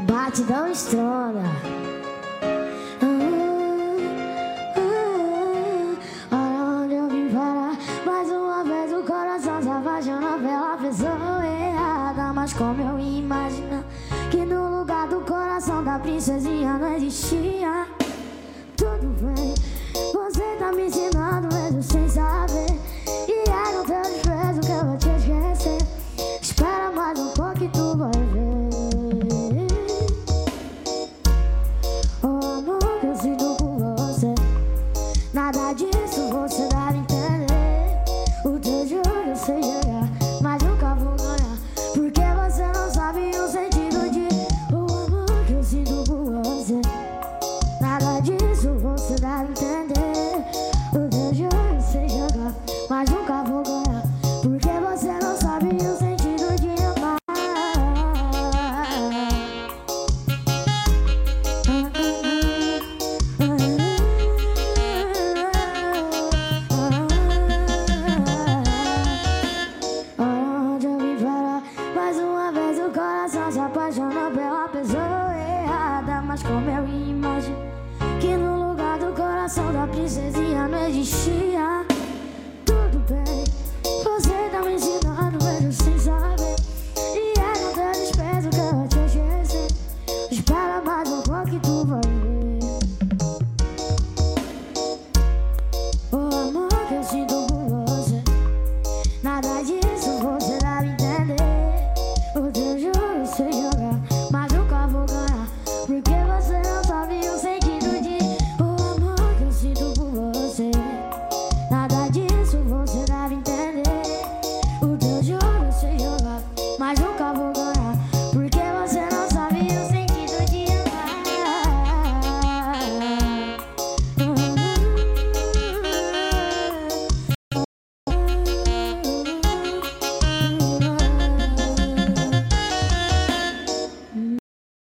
batidão estronda. Olha onde eu vim parar. Mais uma vez o coração se apaixona pela pessoa errada. Mas como eu ia imaginar que no lugar do coração da princesinha não existia. Tudo bem, coração se apaixona pela pessoa errada. Mas como eu ia imaginar Que no lugar do coração da princesinha não existia